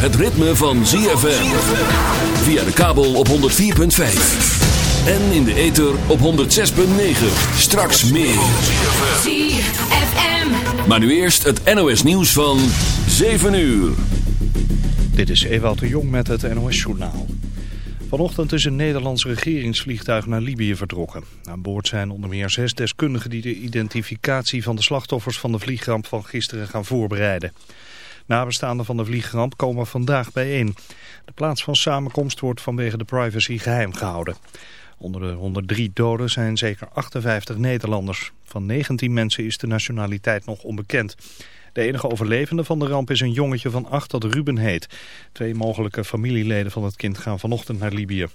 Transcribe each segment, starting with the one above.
het ritme van ZFM. Via de kabel op 104.5. En in de ether op 106.9. Straks meer. ZFM. Maar nu eerst het NOS nieuws van 7 uur. Dit is Ewout de Jong met het NOS-journaal. Vanochtend is een Nederlands regeringsvliegtuig naar Libië vertrokken. Aan boord zijn onder meer zes deskundigen die de identificatie van de slachtoffers van de vliegramp van gisteren gaan voorbereiden. Nabestaanden van de vliegramp komen vandaag bijeen. De plaats van samenkomst wordt vanwege de privacy geheim gehouden. Onder de 103 doden zijn zeker 58 Nederlanders. Van 19 mensen is de nationaliteit nog onbekend. De enige overlevende van de ramp is een jongetje van 8 dat Ruben heet. Twee mogelijke familieleden van het kind gaan vanochtend naar Libië.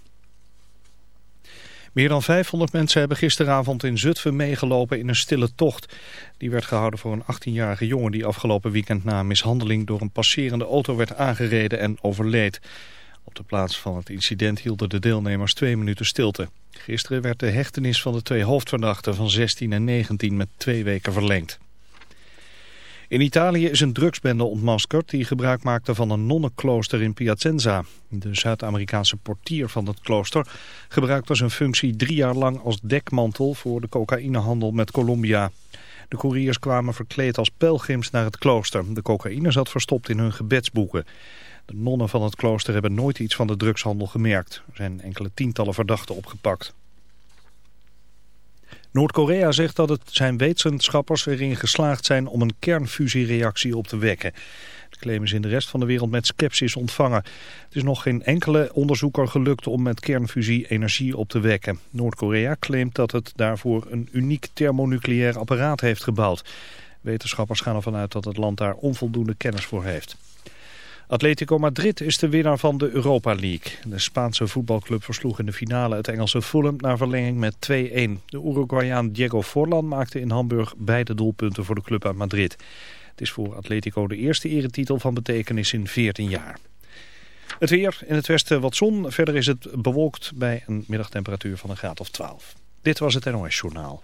Meer dan 500 mensen hebben gisteravond in Zutphen meegelopen in een stille tocht. Die werd gehouden voor een 18-jarige jongen die afgelopen weekend na mishandeling door een passerende auto werd aangereden en overleed. Op de plaats van het incident hielden de deelnemers twee minuten stilte. Gisteren werd de hechtenis van de twee hoofdverdachten van 16 en 19 met twee weken verlengd. In Italië is een drugsbende ontmaskerd die gebruik maakte van een nonnenklooster in Piacenza. De Zuid-Amerikaanse portier van het klooster gebruikte zijn functie drie jaar lang als dekmantel voor de cocaïnehandel met Colombia. De couriers kwamen verkleed als pelgrims naar het klooster. De cocaïne zat verstopt in hun gebedsboeken. De nonnen van het klooster hebben nooit iets van de drugshandel gemerkt. Er zijn enkele tientallen verdachten opgepakt. Noord-Korea zegt dat het zijn wetenschappers erin geslaagd zijn om een kernfusiereactie op te wekken. De claim is in de rest van de wereld met sceptisch ontvangen. Het is nog geen enkele onderzoeker gelukt om met kernfusie energie op te wekken. Noord-Korea claimt dat het daarvoor een uniek thermonucleair apparaat heeft gebouwd. Wetenschappers gaan ervan uit dat het land daar onvoldoende kennis voor heeft. Atletico Madrid is de winnaar van de Europa League. De Spaanse voetbalclub versloeg in de finale het Engelse Fulham naar verlenging met 2-1. De Uruguayaan Diego Forlan maakte in Hamburg beide doelpunten voor de club uit Madrid. Het is voor Atletico de eerste eretitel van betekenis in 14 jaar. Het weer, in het westen wat zon. Verder is het bewolkt bij een middagtemperatuur van een graad of 12. Dit was het NOS Journaal.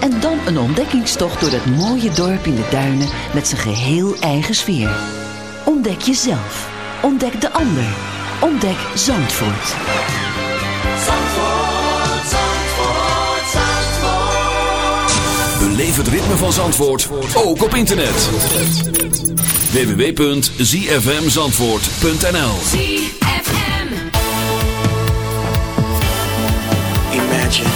En dan een ontdekkingstocht door dat mooie dorp in de duinen met zijn geheel eigen sfeer. Ontdek jezelf. Ontdek de ander. Ontdek Zandvoort. Zandvoort, Zandvoort, Zandvoort. Beleef het ritme van Zandvoort, ook op internet. www.zfmzandvoort.nl ZFM. Imagine.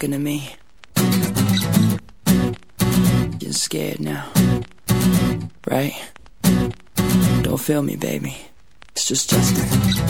looking at me. Getting scared now. Right? Don't feel me, baby. It's just Justin.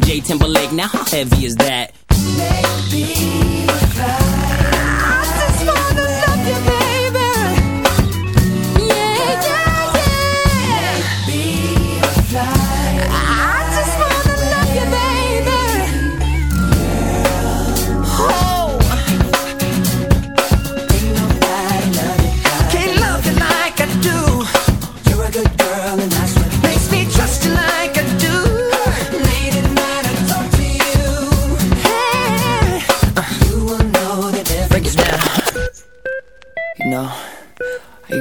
J Timberlake. Now how heavy is that? Can't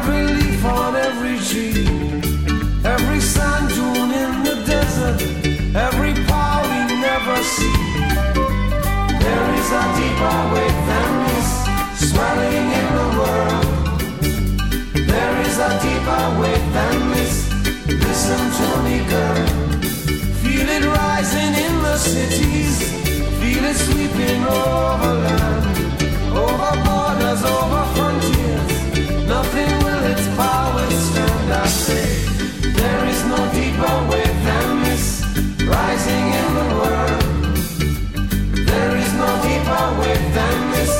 every leaf on every tree, every sand dune in the desert, every power we never see. There is a deeper way than this, swelling in the world. There is a deeper way than this. Listen to me, girl. Feel it rising in the cities, feel it sweeping over land, over borders, over frontiers. rising in the world. There is no deeper way than this.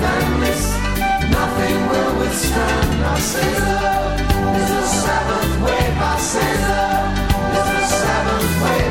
Sabbath way my Caesar. It's the Sabbath way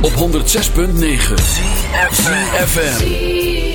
Op 106.9 FM.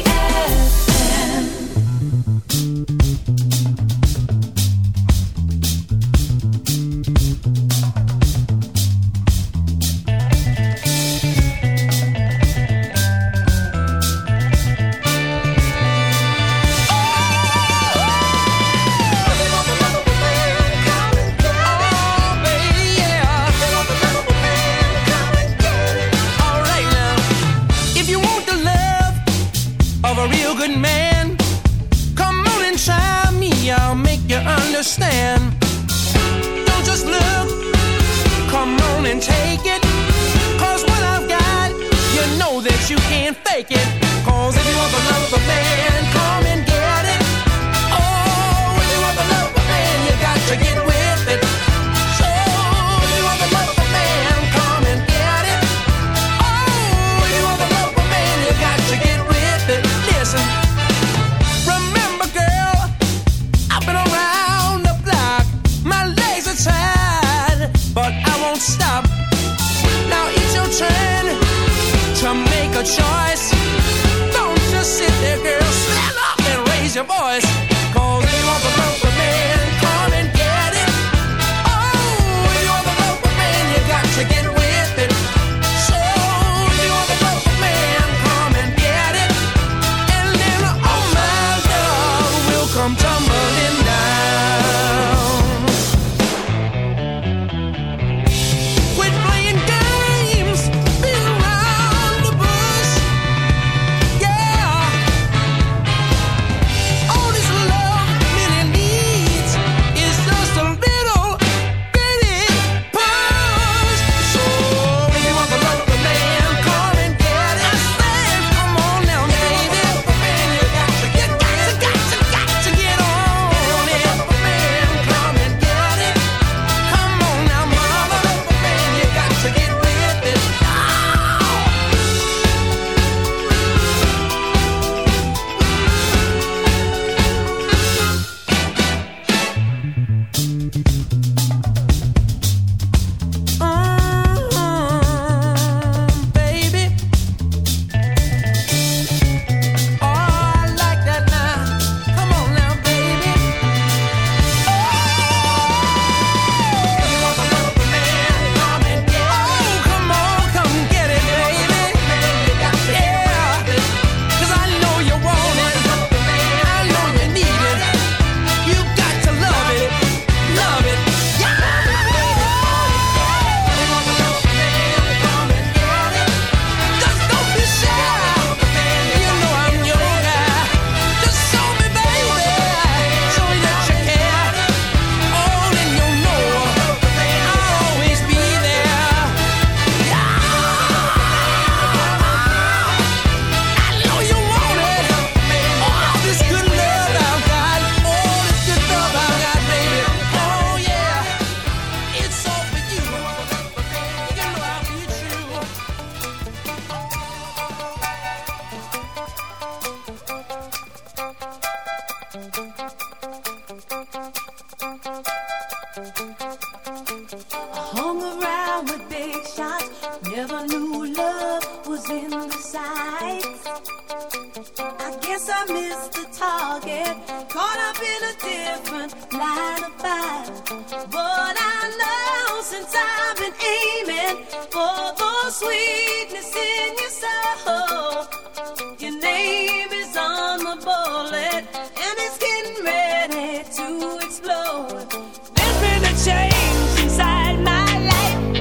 But I know since I've been aiming for the sweetness in your soul, your name is on the bullet and it's getting ready to explode. There's been a change inside my life.